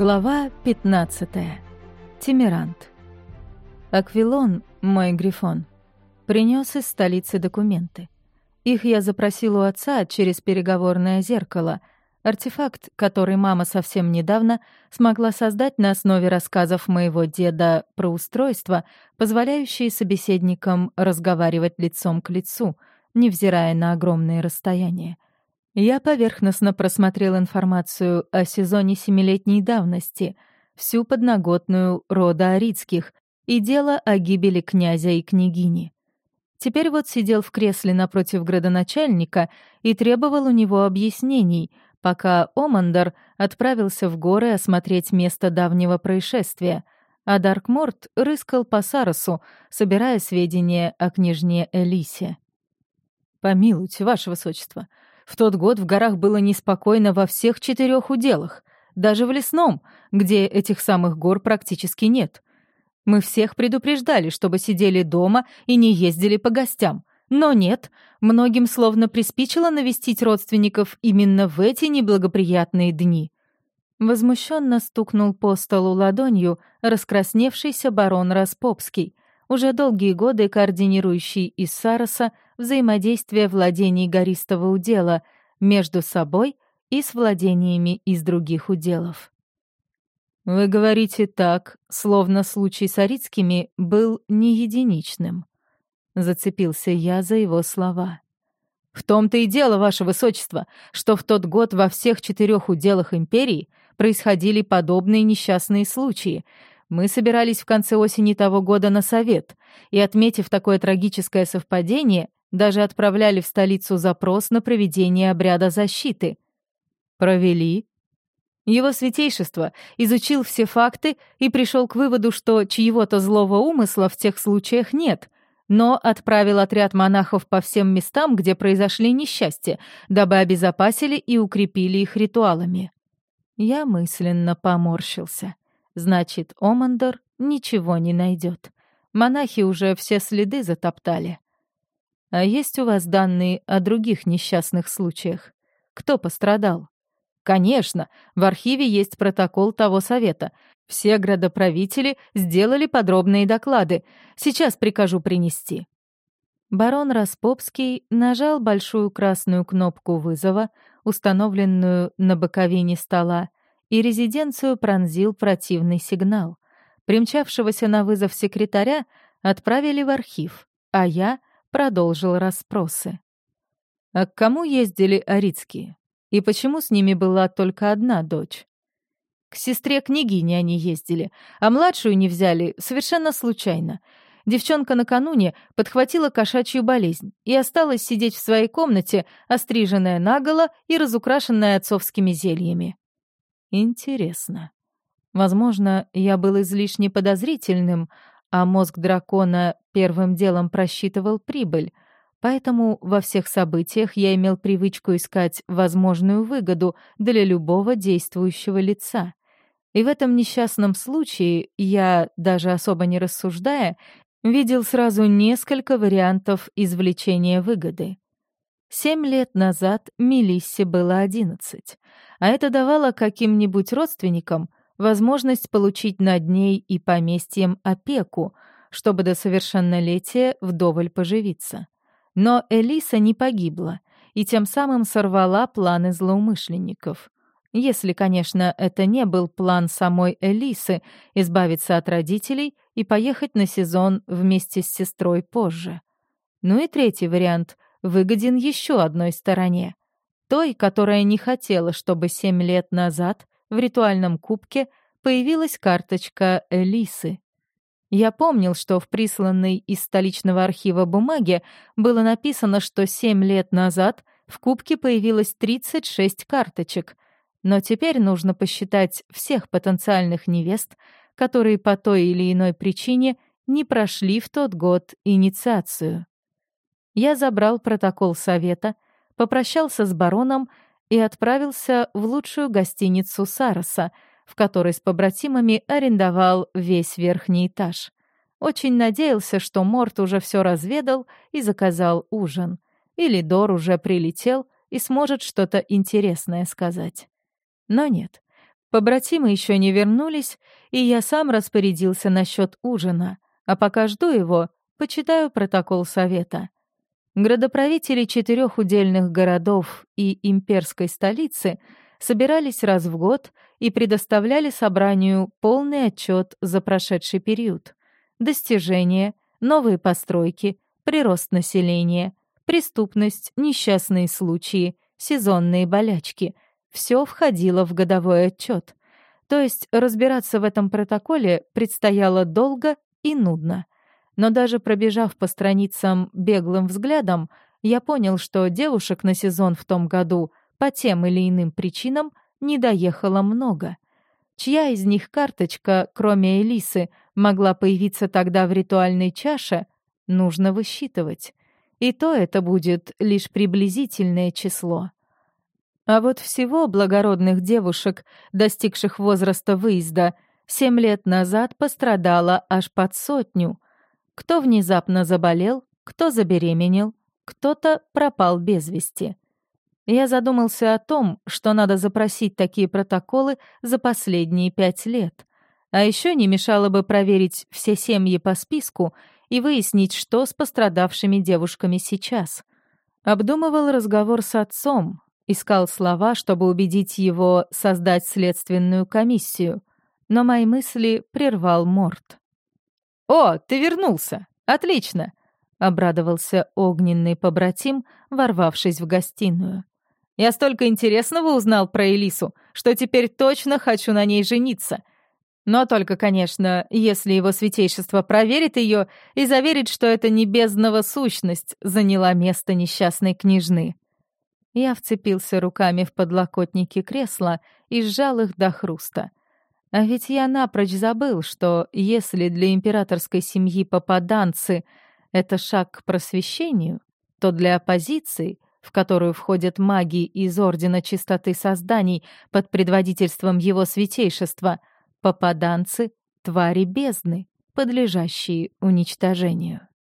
Глава 15. Тимирант. Аквилон, мой грифон, принес из столицы документы. Их я запросил у отца через переговорное зеркало, артефакт, который мама совсем недавно смогла создать на основе рассказов моего деда про устройство, позволяющие собеседникам разговаривать лицом к лицу, невзирая на огромные расстояния. Я поверхностно просмотрел информацию о сезоне семилетней давности, всю подноготную рода Арицких и дело о гибели князя и княгини. Теперь вот сидел в кресле напротив градоначальника и требовал у него объяснений, пока Омандер отправился в горы осмотреть место давнего происшествия, а Даркморт рыскал по Сарасу, собирая сведения о княжне Элисе. «Помилуйте, ваше высочество», в тот год в горах было неспокойно во всех четырех уделах, даже в лесном, где этих самых гор практически нет. Мы всех предупреждали, чтобы сидели дома и не ездили по гостям. Но нет, многим словно приспичило навестить родственников именно в эти неблагоприятные дни. Возмущенно стукнул по столу ладонью раскрасневшийся барон Распопский, уже долгие годы координирующий из Сароса взаимодействие владений гористого удела между собой и с владениями из других уделов. «Вы говорите так, словно случай с Арицкими был не единичным», — зацепился я за его слова. «В том-то и дело, ваше высочество, что в тот год во всех четырех уделах империи происходили подобные несчастные случаи, мы собирались в конце осени того года на совет, и, отметив такое трагическое совпадение, даже отправляли в столицу запрос на проведение обряда защиты. Провели. Его святейшество изучил все факты и пришел к выводу, что чьего-то злого умысла в тех случаях нет, но отправил отряд монахов по всем местам, где произошли несчастья, дабы обезопасили и укрепили их ритуалами. Я мысленно поморщился. Значит, Омандор ничего не найдет. Монахи уже все следы затоптали. А есть у вас данные о других несчастных случаях? Кто пострадал? Конечно, в архиве есть протокол того совета. Все градоправители сделали подробные доклады. Сейчас прикажу принести. Барон Распопский нажал большую красную кнопку вызова, установленную на боковине стола, и резиденцию пронзил противный сигнал. Примчавшегося на вызов секретаря отправили в архив, а я продолжил расспросы. А к кому ездили Арицкие? И почему с ними была только одна дочь? К сестре княгини они ездили, а младшую не взяли совершенно случайно. Девчонка накануне подхватила кошачью болезнь и осталась сидеть в своей комнате, остриженная наголо и разукрашенная отцовскими зельями. Интересно. Возможно, я был излишне подозрительным, а мозг дракона первым делом просчитывал прибыль, поэтому во всех событиях я имел привычку искать возможную выгоду для любого действующего лица. И в этом несчастном случае я, даже особо не рассуждая, видел сразу несколько вариантов извлечения выгоды. Семь лет назад Мелиссе было одиннадцать, а это давало каким-нибудь родственникам возможность получить над ней и поместьем опеку, чтобы до совершеннолетия вдоволь поживиться. Но Элиса не погибла и тем самым сорвала планы злоумышленников. Если, конечно, это не был план самой Элисы избавиться от родителей и поехать на сезон вместе с сестрой позже. Ну и третий вариант — выгоден еще одной стороне. Той, которая не хотела, чтобы семь лет назад в ритуальном кубке появилась карточка Элисы. Я помнил, что в присланной из столичного архива бумаге было написано, что семь лет назад в кубке появилось 36 карточек, но теперь нужно посчитать всех потенциальных невест, которые по той или иной причине не прошли в тот год инициацию я забрал протокол совета, попрощался с бароном и отправился в лучшую гостиницу Сароса, в которой с побратимами арендовал весь верхний этаж. Очень надеялся, что Морт уже все разведал и заказал ужин. Или Дор уже прилетел и сможет что-то интересное сказать. Но нет. Побратимы еще не вернулись, и я сам распорядился насчет ужина, а пока жду его, почитаю протокол совета. Градоправители четырех удельных городов и имперской столицы собирались раз в год и предоставляли собранию полный отчет за прошедший период. Достижения, новые постройки, прирост населения, преступность, несчастные случаи, сезонные болячки — все входило в годовой отчет. То есть разбираться в этом протоколе предстояло долго и нудно. Но даже пробежав по страницам беглым взглядом, я понял, что девушек на сезон в том году по тем или иным причинам не доехало много. Чья из них карточка, кроме Элисы, могла появиться тогда в ритуальной чаше, нужно высчитывать. И то это будет лишь приблизительное число. А вот всего благородных девушек, достигших возраста выезда, семь лет назад пострадало аж под сотню. Кто внезапно заболел, кто забеременел, кто-то пропал без вести. Я задумался о том, что надо запросить такие протоколы за последние пять лет. А еще не мешало бы проверить все семьи по списку и выяснить, что с пострадавшими девушками сейчас. Обдумывал разговор с отцом, Искал слова, чтобы убедить его создать следственную комиссию, но мои мысли прервал Морт. «О, ты вернулся! Отлично!» — обрадовался огненный побратим, ворвавшись в гостиную. «Я столько интересного узнал про Элису, что теперь точно хочу на ней жениться. Но только, конечно, если его святейшество проверит ее и заверит, что эта небесного сущность заняла место несчастной княжны». Я вцепился руками в подлокотники кресла и сжал их до хруста. А ведь я напрочь забыл, что если для императорской семьи попаданцы — это шаг к просвещению, то для оппозиции, в которую входят маги из Ордена Чистоты Созданий под предводительством его святейшества, попаданцы — твари бездны, подлежащие уничтожению.